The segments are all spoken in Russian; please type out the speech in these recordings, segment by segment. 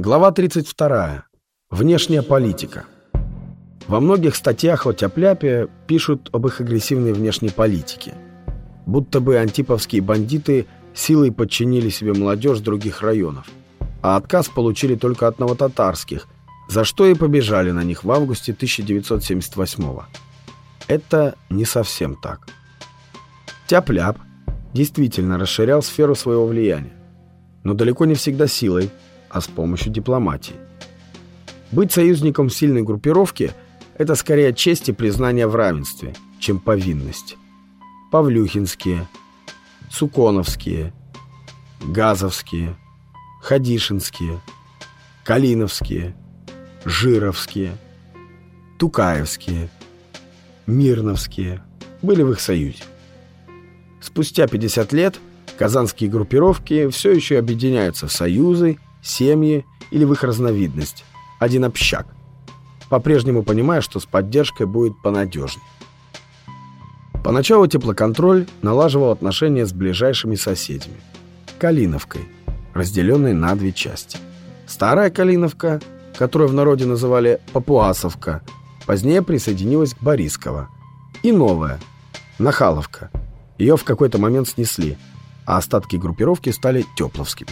Глава 32. Внешняя политика. Во многих статьях о Тяпляпе пишут об их агрессивной внешней политике. Будто бы антиповские бандиты силой подчинили себе молодежь других районов, а отказ получили только от новотатарских, за что и побежали на них в августе 1978 -го. Это не совсем так. Тяпляп действительно расширял сферу своего влияния, но далеко не всегда силой – а с помощью дипломатии. Быть союзником сильной группировки – это скорее честь и признание в равенстве, чем повинность. Павлюхинские, Суконовские, Газовские, Хадишинские, Калиновские, Жировские, Тукаевские, Мирновские были в их союзе. Спустя 50 лет казанские группировки все еще объединяются в союзы семьи или в их разновидность, один общак, по-прежнему понимая, что с поддержкой будет понадежнее. Поначалу теплоконтроль налаживал отношения с ближайшими соседями. Калиновкой, разделенной на две части. Старая Калиновка, которую в народе называли Папуасовка, позднее присоединилась к Борисково. И новая, Нахаловка. Ее в какой-то момент снесли, а остатки группировки стали Тепловскими.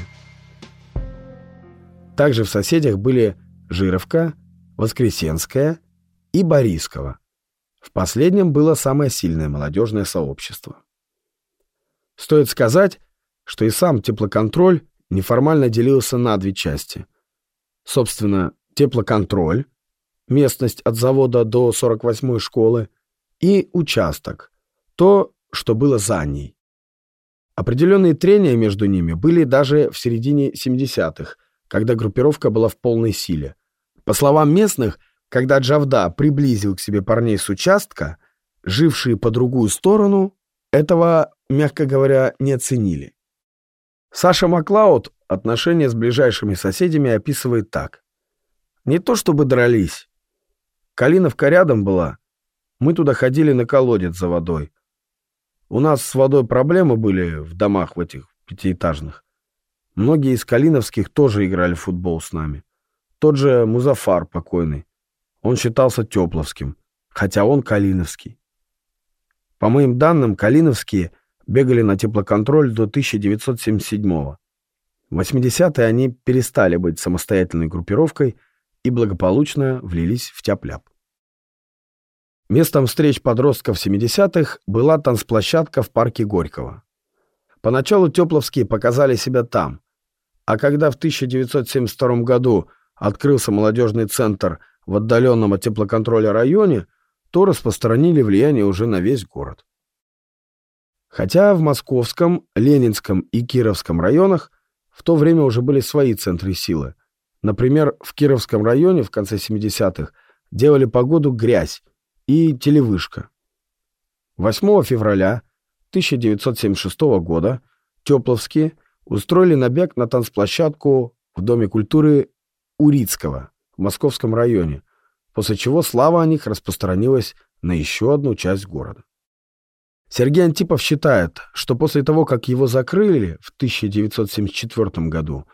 Также в соседях были Жировка, Воскресенская и Борисково. В последнем было самое сильное молодежное сообщество. Стоит сказать, что и сам теплоконтроль неформально делился на две части. Собственно, теплоконтроль, местность от завода до 48-й школы, и участок, то, что было за ней. Определенные трения между ними были даже в середине 70-х, когда группировка была в полной силе. По словам местных, когда Джавда приблизил к себе парней с участка, жившие по другую сторону, этого, мягко говоря, не оценили. Саша Маклауд отношения с ближайшими соседями описывает так. Не то чтобы дрались. Калиновка рядом была. Мы туда ходили на колодец за водой. У нас с водой проблемы были в домах в этих пятиэтажных. Многие из Калиновских тоже играли в футбол с нами. Тот же Музафар покойный. Он считался Тепловским, хотя он Калиновский. По моим данным, Калиновские бегали на теплоконтроль до 1977-го. В 80-е они перестали быть самостоятельной группировкой и благополучно влились в тяп-ляп. Местом встреч подростков 70-х была танцплощадка в парке Горького. Поначалу Тепловские показали себя там, а когда в 1972 году открылся молодежный центр в отдаленном от теплоконтроля районе, то распространили влияние уже на весь город. Хотя в Московском, Ленинском и Кировском районах в то время уже были свои центры силы. Например, в Кировском районе в конце 70-х делали погоду грязь и телевышка. 8 февраля 1976 года Тепловские – устроили набег на танцплощадку в Доме культуры Урицкого в Московском районе, после чего слава о них распространилась на еще одну часть города. Сергей Антипов считает, что после того, как его закрыли в 1974 году,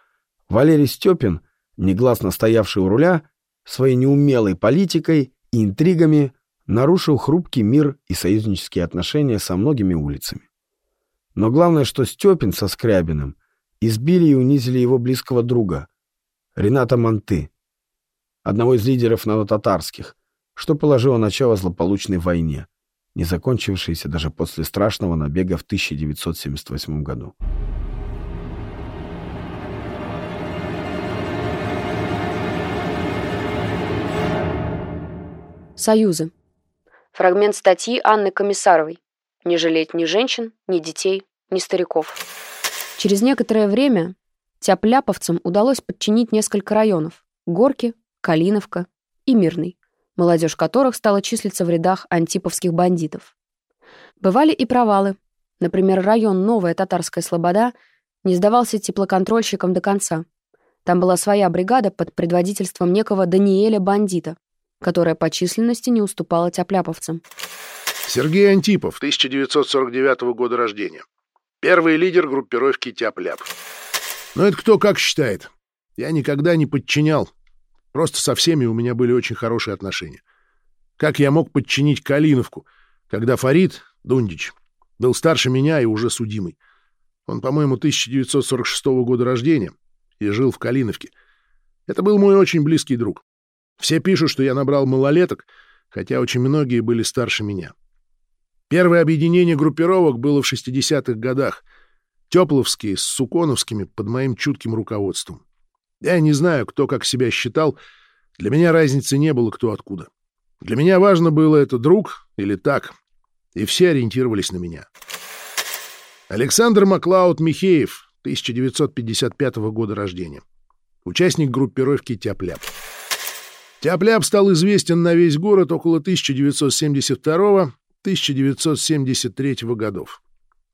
Валерий Степин, негласно стоявший у руля, своей неумелой политикой и интригами нарушил хрупкий мир и союзнические отношения со многими улицами. Но главное, что Степин со Скрябиным избили и унизили его близкого друга, Рената Манты, одного из лидеров новотатарских, что положило начало злополучной войне, не закончившейся даже после страшного набега в 1978 году. Союзы. Фрагмент статьи Анны Комиссаровой. Не жалеть ни женщин, ни детей, ни стариков. Через некоторое время тяпляповцам удалось подчинить несколько районов — Горки, Калиновка и Мирный, молодежь которых стала числиться в рядах антиповских бандитов. Бывали и провалы. Например, район Новая Татарская Слобода не сдавался теплоконтрольщикам до конца. Там была своя бригада под предводительством некого Даниэля Бандита, которая по численности не уступала тяпляповцам. Сергей Антипов, 1949 года рождения. Первый лидер группировки Тяп-Ляп. Но это кто как считает. Я никогда не подчинял. Просто со всеми у меня были очень хорошие отношения. Как я мог подчинить Калиновку, когда Фарид, Дундич, был старше меня и уже судимый? Он, по-моему, 1946 года рождения и жил в Калиновке. Это был мой очень близкий друг. Все пишут, что я набрал малолеток, хотя очень многие были старше меня. Первое объединение группировок было в 60-х годах. Тепловские с Суконовскими под моим чутким руководством. Я не знаю, кто как себя считал. Для меня разницы не было, кто откуда. Для меня важно было, это друг или так. И все ориентировались на меня. Александр Маклауд Михеев, 1955 года рождения. Участник группировки «Тяп-ляп». Стал известен на весь город около 1972-1973 годов.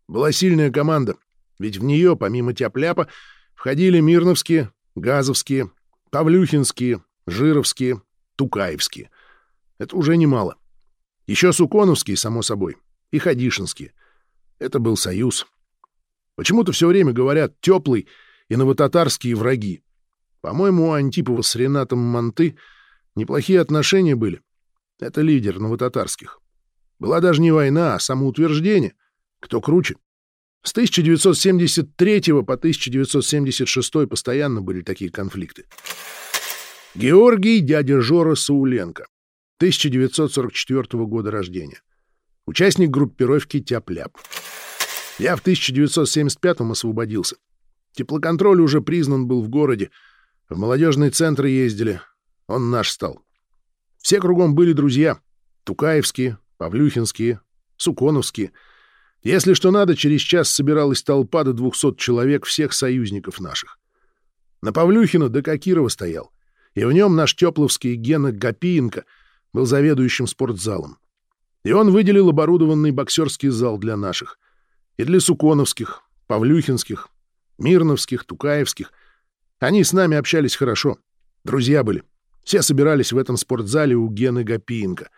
Была сильная команда, ведь в нее, помимо «Тяп-ляпа», входили Мирновские, Газовские, Павлюхинские, Жировские, Тукаевские. Это уже немало. Еще Суконовские, само собой, и Хадишинские. Это был союз. Почему-то все время говорят «теплый» и новотатарские враги. По-моему, у Антипова с Ренатом Монты неплохие отношения были. Это лидер новотатарских. Была даже не война, а самоутверждение. Кто круче? С 1973 по 1976 постоянно были такие конфликты. Георгий дядя Жора Сауленко, 1944 года рождения. Участник группировки «Тяп-ляп». Я в 1975-м освободился. Теплоконтроль уже признан был в городе. В молодежный центр ездили. Он наш стал. Все кругом были друзья. Тукаевские, Павлюхинские, Суконовские — если что надо, через час собиралась толпа до двухсот человек всех союзников наших. На Павлюхина до Кокирова стоял, и в нем наш тепловский Гена Гапиенко был заведующим спортзалом. И он выделил оборудованный боксерский зал для наших. И для Суконовских, Павлюхинских, Мирновских, Тукаевских. Они с нами общались хорошо. Друзья были. Все собирались в этом спортзале у Гены Гапиенко.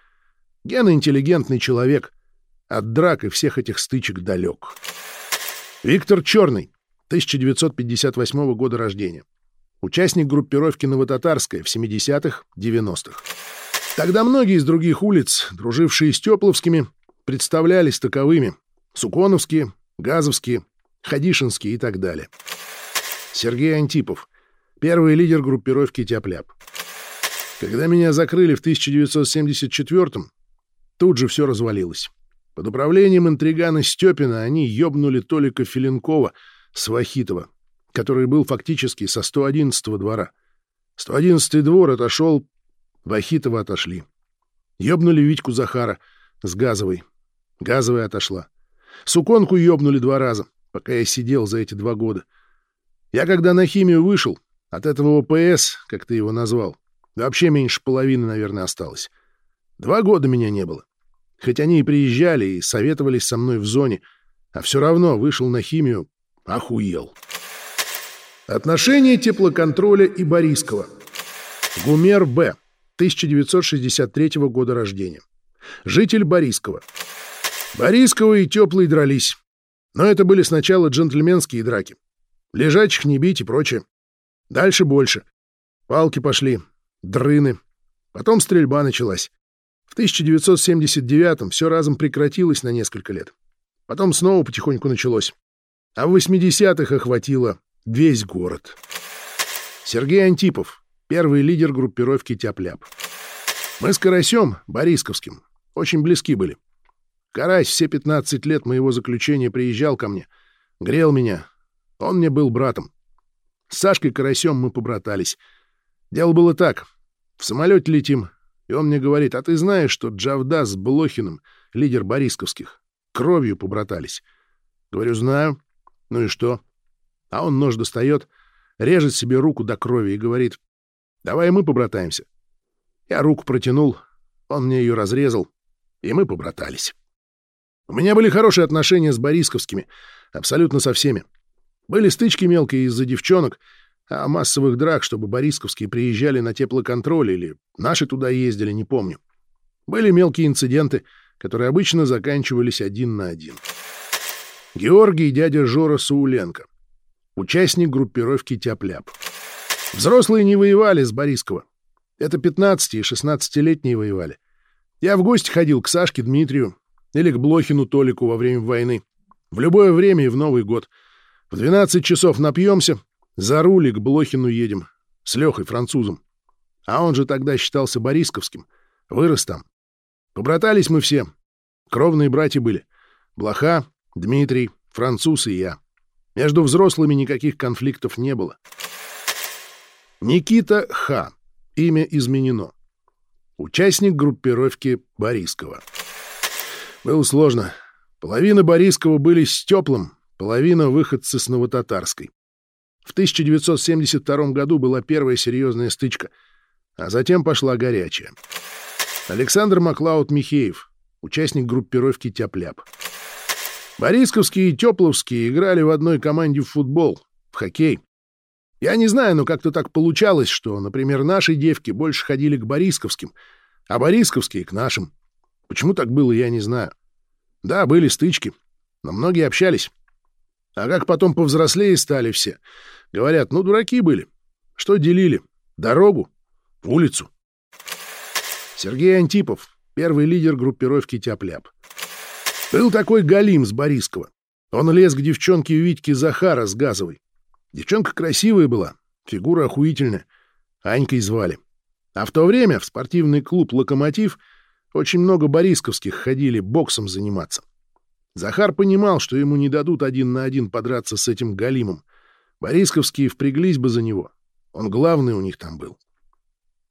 Гена интеллигентный человек — от драк и всех этих стычек далек. Виктор Черный, 1958 года рождения. Участник группировки «Новотатарская» в 70-х, 90-х. Тогда многие из других улиц, дружившие с Тепловскими, представлялись таковыми. Суконовские, Газовские, Хадишинские и так далее. Сергей Антипов, первый лидер группировки «Тяп-ляп». Когда меня закрыли в 1974-м, тут же все развалилось. Под управлением интригана Степина они ёбнули Толика Филинкова с Вахитова, который был фактически со 111-го двора. 111-й двор отошел, Вахитова отошли. Ёбнули Витьку Захара с Газовой. Газовая отошла. Суконку ёбнули два раза, пока я сидел за эти два года. Я когда на химию вышел, от этого ОПС, как ты его назвал, вообще меньше половины, наверное, осталось. Два года меня не было. Хоть они и приезжали и советовались со мной в зоне, а все равно вышел на химию, охуел. Отношения теплоконтроля и Борискова. Гумер Б. 1963 года рождения. Житель Борискова. Борискова и Теплый дрались. Но это были сначала джентльменские драки. Лежачих не бить и прочее. Дальше больше. Палки пошли, дрыны. Потом стрельба началась. В 1979-м все разом прекратилось на несколько лет. Потом снова потихоньку началось. А в 80-х охватило весь город. Сергей Антипов, первый лидер группировки «Тяп-ляп». Мы с Карасем, Борисковским, очень близки были. Карась все 15 лет моего заключения приезжал ко мне, грел меня. Он мне был братом. С Сашкой Карасем мы побратались. Дело было так. В самолете летим, и он мне говорит, а ты знаешь, что Джавда с Блохиным, лидер Борисковских, кровью побратались? Говорю, знаю. Ну и что? А он нож достает, режет себе руку до крови и говорит, давай мы побратаемся. Я руку протянул, он мне ее разрезал, и мы побратались. У меня были хорошие отношения с Борисковскими, абсолютно со всеми. Были стычки мелкие из-за девчонок — а массовых драк, чтобы Борисковские приезжали на теплоконтроль или наши туда ездили, не помню. Были мелкие инциденты, которые обычно заканчивались один на один. Георгий и дядя Жора Сауленко. Участник группировки «Тяп-ляп». Взрослые не воевали с Борискова. Это 15 и 16-летние воевали. Я в гости ходил к Сашке Дмитрию или к Блохину Толику во время войны. В любое время и в Новый год. В 12 часов напьемся, за рули к Блохину едем. С Лехой, французом. А он же тогда считался Борисковским. Вырос там. Побратались мы все. Кровные братья были. Блоха, Дмитрий, француз и я. Между взрослыми никаких конфликтов не было. Никита Х. Имя изменено. Участник группировки Борискова. Было сложно. Половина Борискова были с теплым, половина выходцы с Новотатарской. В 1972 году была первая серьезная стычка, а затем пошла горячая. Александр Маклауд Михеев, участник группировки «Тяп-ляп». Борисковские и Тепловские играли в одной команде в футбол, в хоккей. Я не знаю, но как-то так получалось, что, например, наши девки больше ходили к Борисковским, а Борисковские — к нашим. Почему так было, я не знаю. Да, были стычки, но многие общались. А как потом повзрослее стали все. Говорят, ну, дураки были. Что делили? Дорогу? Улицу? Сергей Антипов, первый лидер группировки «Тяп-ляп». Был такой Галим с Борискова. Он лез к девчонке Витьке Захара с Газовой. Девчонка красивая была, фигура охуительная. Анькой звали. А в то время в спортивный клуб «Локомотив» очень много борисковских ходили боксом заниматься. Захар понимал, что ему не дадут один на один подраться с этим Галимом. Борисковские впряглись бы за него. Он главный у них там был.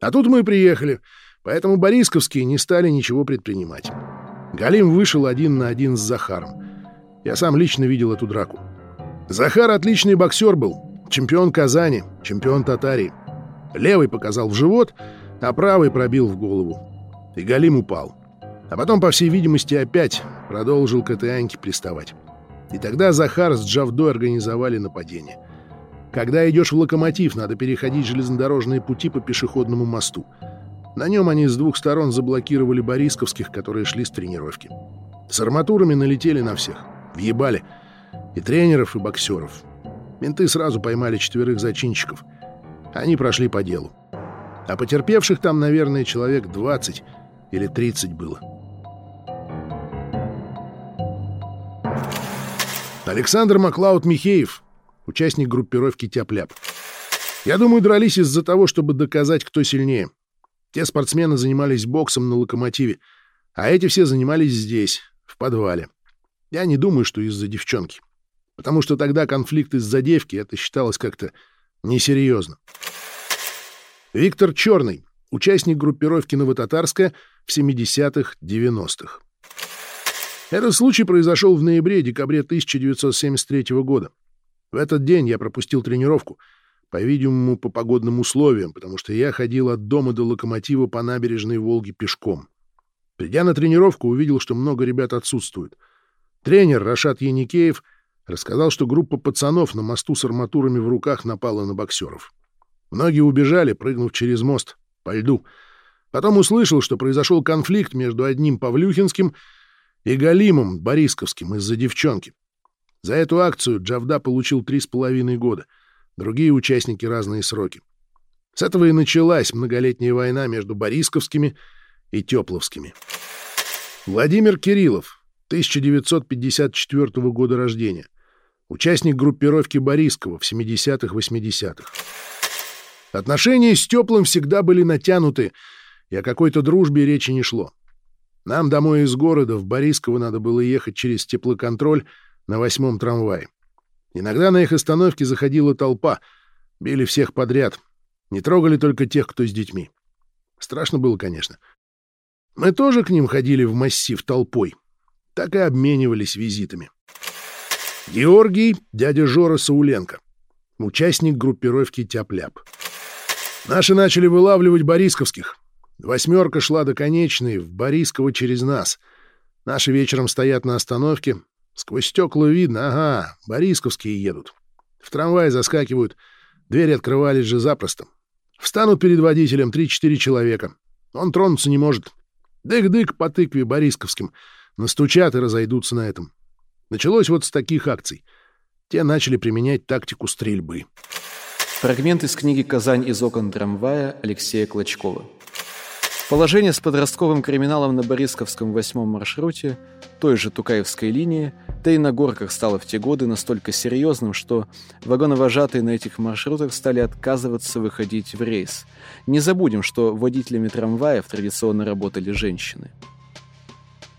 А тут мы приехали, поэтому Борисковские не стали ничего предпринимать. Галим вышел один на один с Захаром. Я сам лично видел эту драку. Захар отличный боксер был, чемпион Казани, чемпион Татарии. Левый показал в живот, а правый пробил в голову. И Галим упал. А потом, по всей видимости, опять продолжил к этой Аньке приставать. И тогда Захар с Джавдой организовали нападение. Когда идешь в локомотив, надо переходить железнодорожные пути по пешеходному мосту. На нем они с двух сторон заблокировали борисковских, которые шли с тренировки. С арматурами налетели на всех. Въебали. И тренеров, и боксеров. Менты сразу поймали четверых зачинщиков. Они прошли по делу. А потерпевших там, наверное, человек 20 или 30 было. Александр Маклауд Михеев, участник группировки «Тяп-ляп». Я думаю, дрались из-за того, чтобы доказать, кто сильнее. Те спортсмены занимались боксом на локомотиве, а эти все занимались здесь, в подвале. Я не думаю, что из-за девчонки потому что тогда конфликт из-за девки это считалось как-то несерьезно. Виктор Черный, участник группировки «Новотатарская» в 70-х, 90-х. Этот случай произошел в ноябре-декабре 1973 года. В этот день я пропустил тренировку, по-видимому, по погодным условиям, потому что я ходил от дома до локомотива по набережной Волги пешком. Придя на тренировку, увидел, что много ребят отсутствуют. Тренер Рашат Яникеев — Рассказал, что группа пацанов на мосту с арматурами в руках напала на боксеров. Многие убежали, прыгнув через мост, по льду. Потом услышал, что произошел конфликт между одним Павлюхинским и Галимом Борисковским из-за девчонки. За эту акцию Джавда получил три с половиной года, другие участники разные сроки. С этого и началась многолетняя война между Борисковскими и Тепловскими. Владимир Кириллов, 1954 года рождения — участник группировки Борискова в 70-х-80-х. Отношения с Теплым всегда были натянуты, и о какой-то дружбе речи не шло. Нам домой из города в Борисково надо было ехать через теплоконтроль на восьмом трамвае. Иногда на их остановке заходила толпа, били всех подряд, не трогали только тех, кто с детьми. Страшно было, конечно. Мы тоже к ним ходили в массив толпой, так и обменивались визитами. Георгий, дядя Жора Сауленко, участник группировки «Тяп-ляп». Наши начали вылавливать борисковских. Восьмерка шла до конечной, в Борисково через нас. Наши вечером стоят на остановке. Сквозь стекла видно, ага, борисковские едут. В трамвай заскакивают. Двери открывались же запросто. Встанут перед водителем три-четыре человека. Он тронуться не может. Дык-дык по тыкве борисковским. Настучат и разойдутся на этом. Началось вот с таких акций. Те начали применять тактику стрельбы. Фрагмент из книги «Казань из окон трамвая» Алексея Клочкова. Положение с подростковым криминалом на Борисковском восьмом маршруте, той же Тукаевской линии, да и на горках стало в те годы настолько серьезным, что вагоновожатые на этих маршрутах стали отказываться выходить в рейс. Не забудем, что водителями трамваев традиционно работали женщины.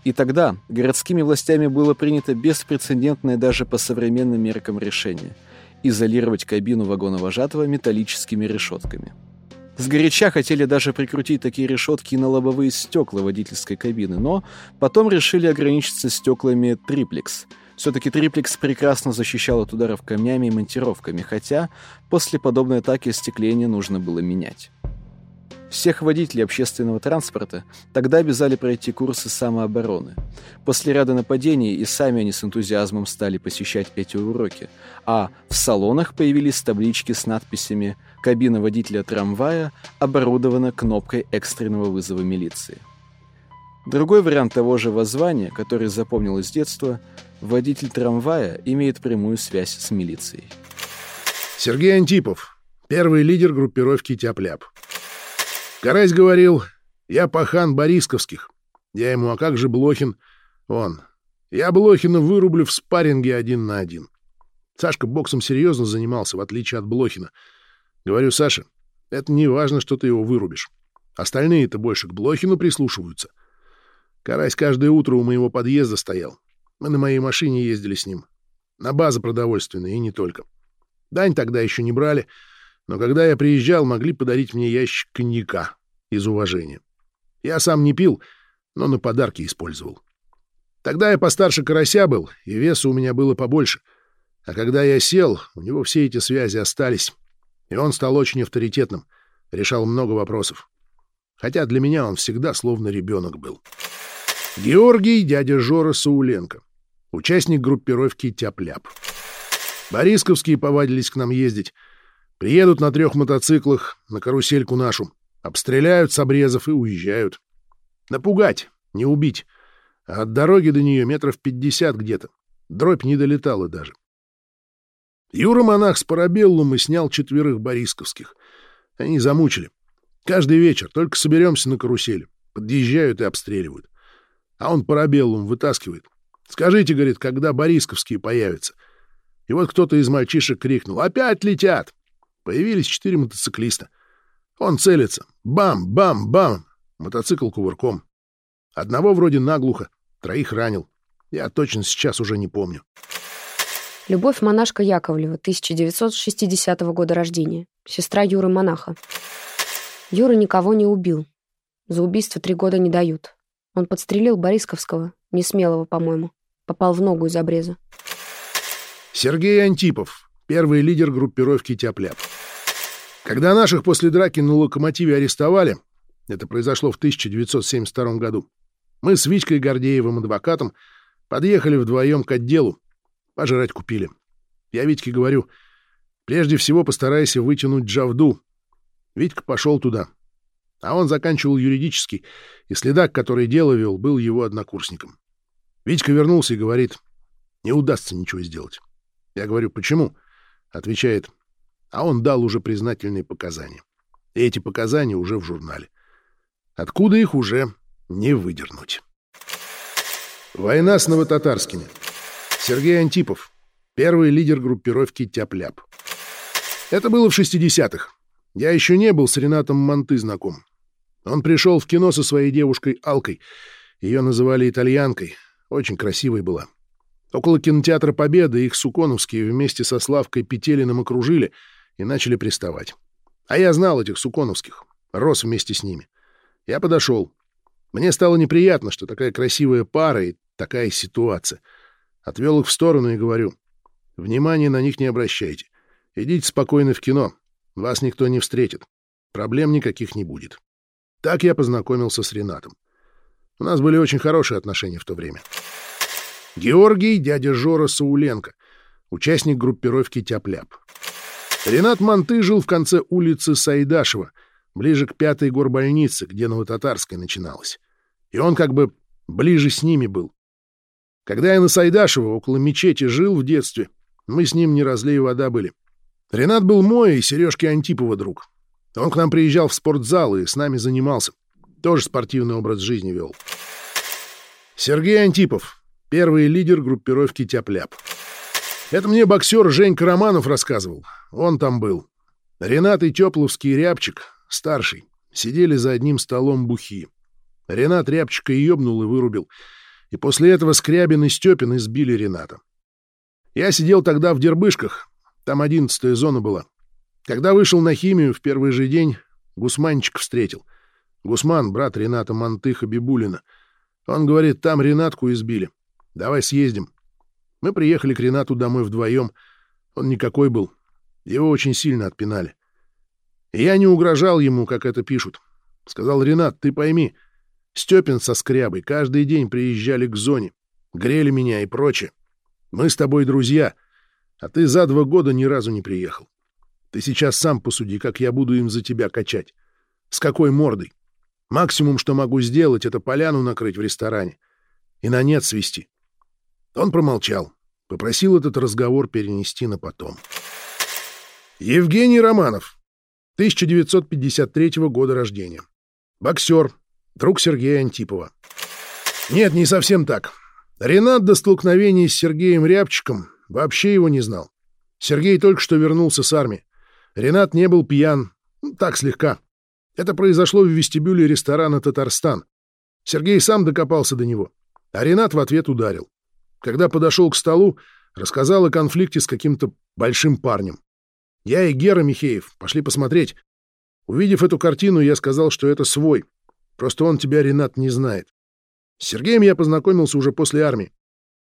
И тогда городскими властями было принято беспрецедентное даже по современным меркам решение – изолировать кабину вагоновожатого металлическими решетками. Сгоряча хотели даже прикрутить такие решетки на лобовые стекла водительской кабины, но потом решили ограничиться стеклами триплекс. Все-таки триплекс прекрасно защищал от ударов камнями и монтировками, хотя после подобной атаки остекление нужно было менять. Всех водителей общественного транспорта тогда обязали пройти курсы самообороны. После ряда нападений и сами они с энтузиазмом стали посещать эти уроки, а в салонах появились таблички с надписями «Кабина водителя трамвая оборудована кнопкой экстренного вызова милиции». Другой вариант того же воззвания, который запомнил с детства, водитель трамвая имеет прямую связь с милицией. Сергей Антипов, первый лидер группировки «Тяп-ляп». Карась говорил, я пахан Борисковских. Я ему, а как же Блохин? Он. Я Блохина вырублю в спарринге один на один. Сашка боксом серьезно занимался, в отличие от Блохина. Говорю, Саша, это не важно, что ты его вырубишь. Остальные-то больше к Блохину прислушиваются. Карась каждое утро у моего подъезда стоял. Мы на моей машине ездили с ним. На базы продовольственные и не только. Дань тогда еще не брали — но когда я приезжал, могли подарить мне ящик коньяка из уважения. Я сам не пил, но на подарки использовал. Тогда я постарше карася был, и веса у меня было побольше. А когда я сел, у него все эти связи остались, и он стал очень авторитетным, решал много вопросов. Хотя для меня он всегда словно ребенок был. Георгий, дядя Жора Сауленко, участник группировки «Тяп-ляп». Борисковские повадились к нам ездить — Приедут на трех мотоциклах на карусельку нашу, обстреляют с обрезов и уезжают. Напугать, не убить. А от дороги до нее метров пятьдесят где-то. Дробь не долетала даже. Юра-монах с парабеллум и снял четверых борисковских. Они замучили. Каждый вечер только соберемся на карусели. Подъезжают и обстреливают. А он парабеллум вытаскивает. «Скажите, — говорит, — когда борисковские появятся?» И вот кто-то из мальчишек крикнул «Опять летят!» Появились четыре мотоциклиста. Он целится. Бам-бам-бам! Мотоцикл кувырком. Одного вроде наглухо, троих ранил. Я точно сейчас уже не помню. Любовь монашка Яковлева, 1960 года рождения. Сестра Юры Монаха. Юра никого не убил. За убийство три года не дают. Он подстрелил Борисковского, несмелого, по-моему. Попал в ногу из обреза. Сергей Антипов, первый лидер группировки «Тяп-ляп». Когда наших после драки на локомотиве арестовали, это произошло в 1972 году, мы с Витькой Гордеевым, адвокатом, подъехали вдвоем к отделу, пожрать купили. Я Витьке говорю, прежде всего постарайся вытянуть Джавду. Витька пошел туда. А он заканчивал юридический, и следак, который дело вел, был его однокурсником. Витька вернулся и говорит, не удастся ничего сделать. Я говорю, почему? Отвечает, а он дал уже признательные показания. И эти показания уже в журнале. Откуда их уже не выдернуть. Война с новотатарскими. Сергей Антипов, первый лидер группировки «Тяп-ляп». Это было в 60-х. Я еще не был с Ренатом Монты знаком. Он пришел в кино со своей девушкой Алкой. Ее называли итальянкой. Очень красивой была. Около кинотеатра «Победа» их Суконовские вместе со Славкой Петелиным окружили и начали приставать. А я знал этих Суконовских, рос вместе с ними. Я подошел. Мне стало неприятно, что такая красивая пара и такая ситуация. Отвел их в сторону и говорю, внимания на них не обращайте. Идите спокойно в кино, вас никто не встретит. Проблем никаких не будет. Так я познакомился с Ренатом. У нас были очень хорошие отношения в то время. Георгий, дядя Жора Сауленко, участник группировки «Тяп-ляп». Ренат Манты жил в конце улицы Сайдашева, ближе к пятой горбольнице, где Новотатарская начиналась. И он как бы ближе с ними был. Когда я на Сайдашево около мечети жил в детстве, мы с ним не разлей вода были. Ренат был мой и Сережки Антипова друг. Он к нам приезжал в спортзал и с нами занимался. Тоже спортивный образ жизни вел. Сергей Антипов, первый лидер группировки «Тяп-ляп». Это мне боксер Женька Романов рассказывал. Он там был. Ренат и Тепловский Рябчик, старший, сидели за одним столом бухи. Ренат Рябчика ёбнул и вырубил. И после этого Скрябин и Степин избили Рената. Я сидел тогда в Дербышках, там одиннадцатая зона была. Когда вышел на химию в первый же день, Гусманчик встретил. Гусман — брат Рената Мантыха Бибулина. Он говорит, там Ренатку избили. Давай съездим. Мы приехали к Ренату домой вдвоем. Он никакой был. Его очень сильно отпинали. Я не угрожал ему, как это пишут. Сказал, Ренат, ты пойми, Степин со Скрябой каждый день приезжали к зоне, грели меня и прочее. Мы с тобой друзья, а ты за два года ни разу не приехал. Ты сейчас сам посуди, как я буду им за тебя качать. С какой мордой? Максимум, что могу сделать, это поляну накрыть в ресторане и на нет свести. Он промолчал, попросил этот разговор перенести на потом. Евгений Романов, 1953 года рождения. Боксер, друг Сергея Антипова. Нет, не совсем так. Ренат до столкновения с Сергеем Рябчиком вообще его не знал. Сергей только что вернулся с армии. Ренат не был пьян, ну, так слегка. Это произошло в вестибюле ресторана «Татарстан». Сергей сам докопался до него, а Ренат в ответ ударил. Когда подошел к столу, рассказал о конфликте с каким-то большим парнем. Я и Гера Михеев пошли посмотреть. Увидев эту картину, я сказал, что это свой, Просто он тебя, Ренат, не знает. С Сергеем я познакомился уже после армии.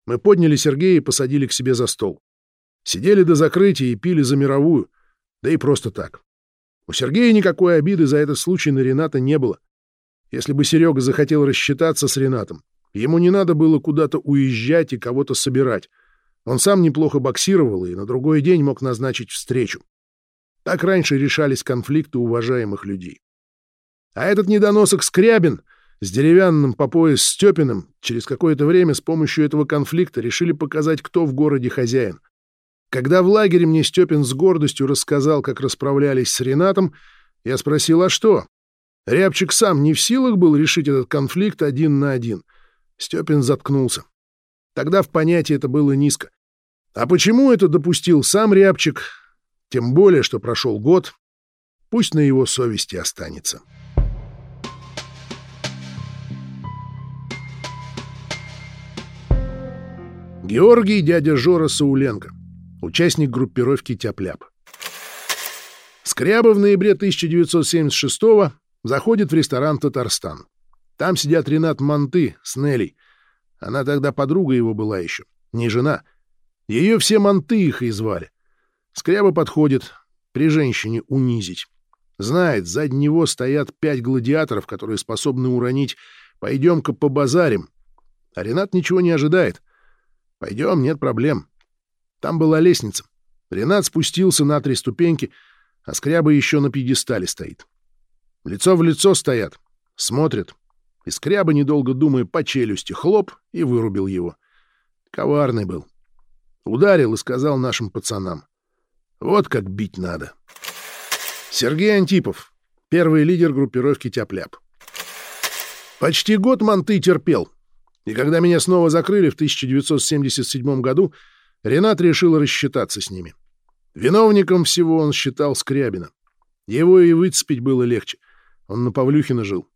Мы подняли Сергея и посадили к себе за стол. Сидели до закрытия и пили за мировую, да и просто так. У Сергея никакой обиды за этот случай на Рената не было. Если бы Серега захотел рассчитаться с Ренатом, ему не надо было куда-то уезжать и кого-то собирать. Он сам неплохо боксировал и на другой день мог назначить встречу. Так раньше решались конфликты уважаемых людей. А этот недоносок Скрябин с деревянным по пояс Степиным через какое-то время с помощью этого конфликта решили показать, кто в городе хозяин. Когда в лагере мне Степин с гордостью рассказал, как расправлялись с Ренатом, я спросил, а что? Рябчик сам не в силах был решить этот конфликт один на один. Степин заткнулся. Тогда в понятии это было низко. А почему это допустил сам Рябчик? Тем более, что прошел год. Пусть на его совести останется. Георгий дядя Жора Сауленко, участник группировки «Тяп-ляп». Скряба в ноябре 1976-го заходит в ресторан «Татарстан». Там сидят Ренат Манты с Нелей. Она тогда подруга его была еще, не жена. Ее все Манты их и звали. Скряба подходит, при женщине унизить. Знает, сзади него стоят пять гладиаторов, которые способны уронить «пойдем-ка по базарим». А Ренат ничего не ожидает — Пойдем, нет проблем. Там была лестница. Ренат спустился на три ступеньки, а скряба еще на пьедестале стоит. Лицо в лицо стоят, смотрят. И скряба, недолго думая, по челюсти хлоп и вырубил его. Коварный был. Ударил и сказал нашим пацанам. Вот как бить надо. Сергей Антипов, первый лидер группировки «Тяп-ляп». Почти год манты терпел — и когда меня снова закрыли в 1977 году, Ренат решил рассчитаться с ними. Виновником всего он считал Скрябина. Его и выцепить было легче. Он на Павлюхина жил.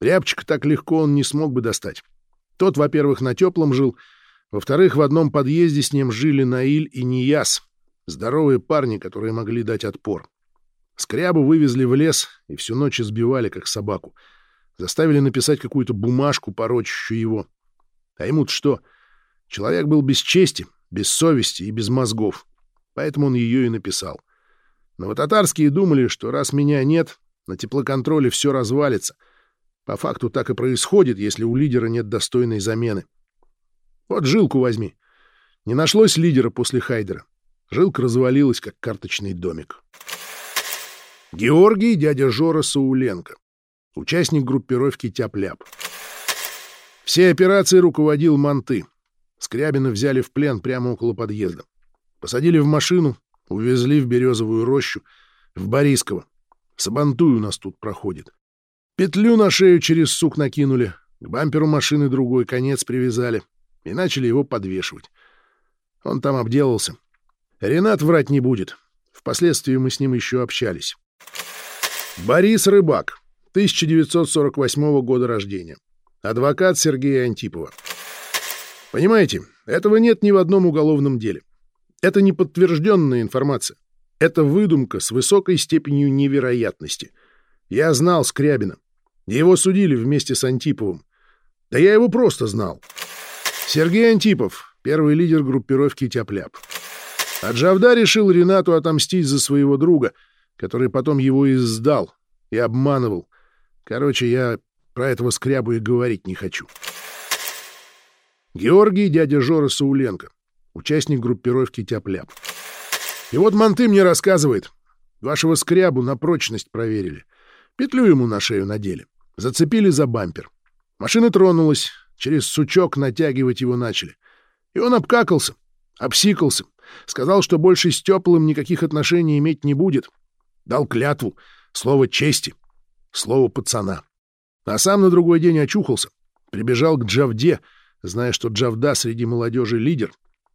Рябчика так легко он не смог бы достать. Тот, во-первых, на теплом жил, во-вторых, в одном подъезде с ним жили Наиль и Нияс, здоровые парни, которые могли дать отпор. Скрябу вывезли в лес и всю ночь избивали, как собаку. Заставили написать какую-то бумажку, порочащую его. А ему-то что? Человек был без чести, без совести и без мозгов. Поэтому он ее и написал. Новотатарские думали, что раз меня нет, на теплоконтроле все развалится. По факту так и происходит, если у лидера нет достойной замены. Вот жилку возьми. Не нашлось лидера после Хайдера. Жилка развалилась, как карточный домик. Георгий, дядя Жора Сауленко. Участник группировки «Тяп-ляп». Все операции руководил Манты. Скрябина взяли в плен прямо около подъезда. Посадили в машину, Увезли в Березовую рощу, в Борисково. Сабантуй у нас тут проходит. Петлю на шею через сук накинули, к бамперу машины другой конец привязали и начали его подвешивать. Он там обделался. Ренат врать не будет. Впоследствии мы с ним еще общались. Борис Рыбак, 1948 года рождения. Адвокат Сергея Антипова. Понимаете, этого нет ни в одном уголовном деле. Это не подтвержденная информация. Это выдумка с высокой степенью невероятности. Я знал Скрябина. Его судили вместе с Антиповым. Да я его просто знал. Сергей Антипов, первый лидер группировки «Тяп-ляп». А Джавда решил Ренату отомстить за своего друга, который потом его и сдал, и обманывал. Короче, я про этого скрябу и говорить не хочу. Георгий, дядя Жора Сауленко, участник группировки «Тяп-ляп». И вот Манты мне рассказывает. Вашего скрябу на прочность проверили. Петлю ему на шею надели. Зацепили за бампер. Машина тронулась. Через сучок натягивать его начали. И он обкакался, обсикался. Сказал, что больше с теплым никаких отношений иметь не будет. Дал клятву, слово чести, слово пацана. А сам на другой день очухался. Прибежал к Джавде, зная, что Джавда среди молодежи лидер.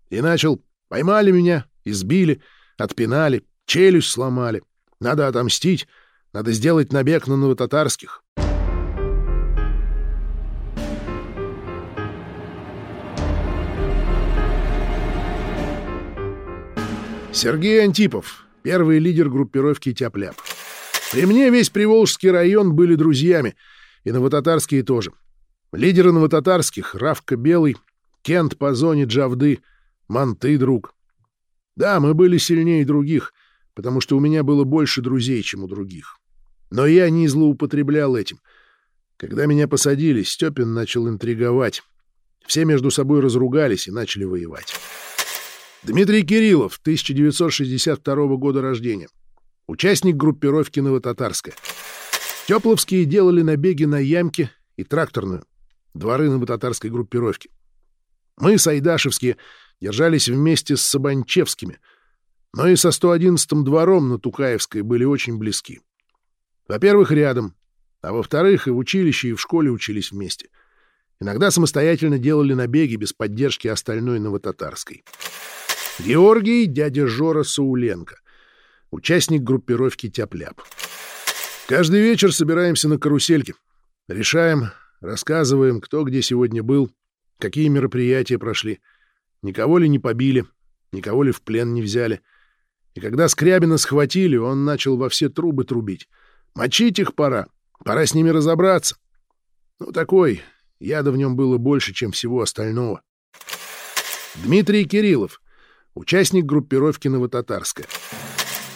И начал «поймали меня, избили, отпинали, челюсть сломали. Надо отомстить, надо сделать набег на новотатарских». Сергей Антипов, первый лидер группировки «Тяп-ляп». При мне весь Приволжский район были друзьями, и новотатарские тоже. Лидеры новотатарских — Равка Белый, Кент по зоне Джавды, Манты друг. Да, мы были сильнее других, потому что у меня было больше друзей, чем у других. Но я не злоупотреблял этим. Когда меня посадили, Степин начал интриговать. Все между собой разругались и начали воевать. Дмитрий Кириллов, 1962 года рождения. Участник группировки «Новотатарская». Тепловские делали набеги на Ямки и Тракторную, дворы новотатарской группировки. Мы, Сайдашевские, держались вместе с Сабанчевскими, но и со 111-м двором на Тукаевской были очень близки. Во-первых, рядом, а во-вторых, и в училище, и в школе учились вместе. Иногда самостоятельно делали набеги без поддержки остальной новотатарской. Георгий — дядя Жора Сауленко, участник группировки «Тяп-ляп». Каждый вечер собираемся на карусельке. Решаем, рассказываем, кто где сегодня был, какие мероприятия прошли, никого ли не побили, никого ли в плен не взяли. И когда Скрябина схватили, он начал во все трубы трубить. Мочить их пора, пора с ними разобраться. Ну, такой, яда в нем было больше, чем всего остального. Дмитрий Кириллов — участник группировки «Новотатарская».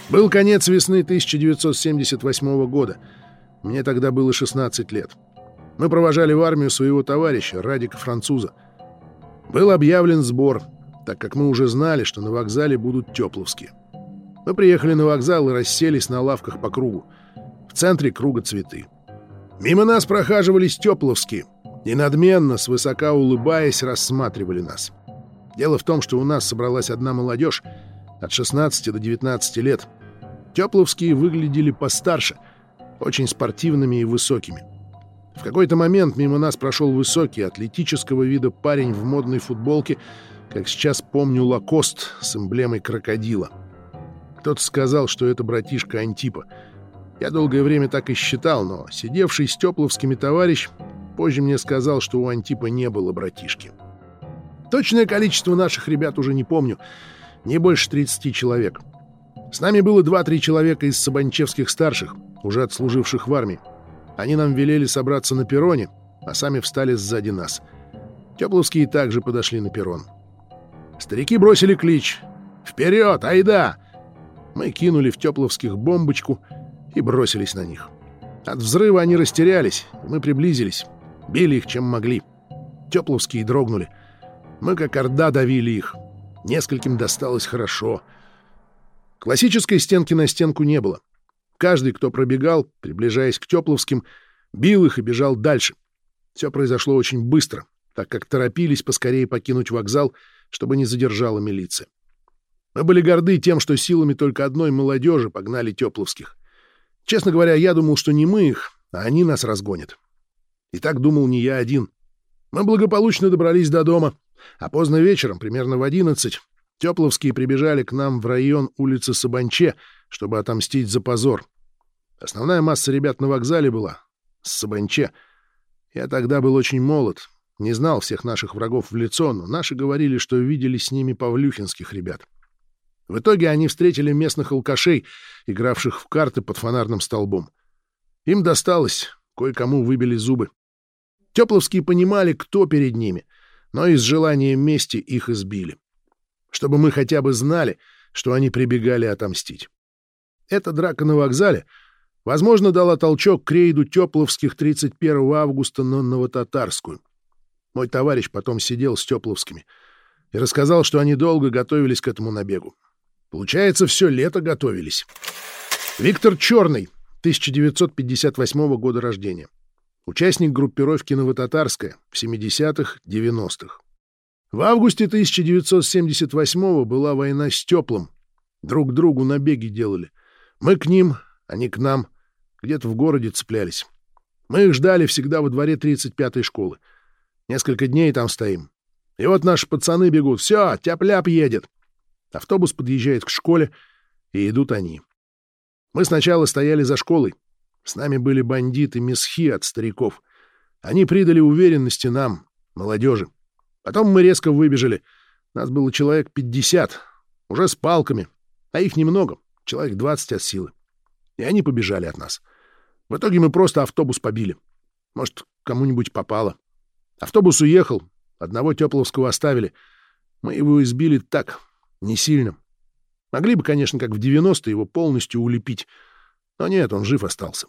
Был конец весны 1978 года. Мне тогда было 16 лет. Мы провожали в армию своего товарища, Радика Француза. Был объявлен сбор, так как мы уже знали, что на вокзале будут тепловские. Мы приехали на вокзал и расселись на лавках по кругу. В центре круга цветы. Мимо нас прохаживались тепловские и надменно, свысока улыбаясь, рассматривали нас. — Дело в том, что у нас собралась одна молодежь от 16 до 19 лет. Тепловские выглядели постарше, очень спортивными и высокими. В какой-то момент мимо нас прошел высокий, атлетического вида парень в модной футболке, как сейчас помню, лакост с эмблемой крокодила. Кто-то сказал, что это братишка Антипа. Я долгое время так и считал, но сидевший с Тепловскими товарищ позже мне сказал, что у Антипа не было братишки. Точное количество наших ребят уже не помню. Не больше 30 человек. С нами было 2-3 человека из Сабанчевских старших, уже отслуживших в армии. Они нам велели собраться на перроне, а сами встали сзади нас. Тепловские также подошли на перрон. Старики бросили клич «Вперед, айда!» Мы кинули в Тепловских бомбочку и бросились на них. От взрыва они растерялись, мы приблизились, били их чем могли. Тепловские дрогнули — мы как орда давили их. Нескольким досталось хорошо. Классической стенки на стенку не было. Каждый, кто пробегал, приближаясь к Тепловским, бил их и бежал дальше. Все произошло очень быстро, так как торопились поскорее покинуть вокзал, чтобы не задержала милиция. Мы были горды тем, что силами только одной молодежи погнали Тепловских. Честно говоря, я думал, что не мы их, а они нас разгонят. И так думал не я один. Мы благополучно добрались до дома, а поздно вечером, примерно в одиннадцать, Тепловские прибежали к нам в район улицы Сабанче, чтобы отомстить за позор. Основная масса ребят на вокзале была, с Сабанче. Я тогда был очень молод, не знал всех наших врагов в лицо, но наши говорили, что видели с ними павлюхинских ребят. В итоге они встретили местных алкашей, игравших в карты под фонарным столбом. Им досталось, кое-кому выбили зубы. Тепловские понимали, кто перед ними, но из желания мести их избили. Чтобы мы хотя бы знали, что они прибегали отомстить. Эта драка на вокзале, возможно, дала толчок к рейду Тепловских 31 августа на Новотатарскую. Мой товарищ потом сидел с Тепловскими и рассказал, что они долго готовились к этому набегу. Получается, все лето готовились. Виктор Черный, 1958 года рождения. Участник группировки «Новотатарская» в 70-х, 90-х. В августе 1978 была война с Теплым. Друг другу набеги делали. Мы к ним, они к нам. Где-то в городе цеплялись. Мы их ждали всегда во дворе 35-й школы. Несколько дней там стоим. И вот наши пацаны бегут. Все, тяп-ляп едет. Автобус подъезжает к школе, и идут они. Мы сначала стояли за школой. С нами были бандиты месхи от стариков. Они придали уверенности нам, молодежи. Потом мы резко выбежали. Нас было человек пятьдесят, уже с палками, а их немного, человек двадцать от силы. И они побежали от нас. В итоге мы просто автобус побили. Может, кому-нибудь попало. Автобус уехал, одного Тепловского оставили. Мы его избили так, не сильно. Могли бы, конечно, как в 90-е его полностью улепить. Но нет, он жив остался.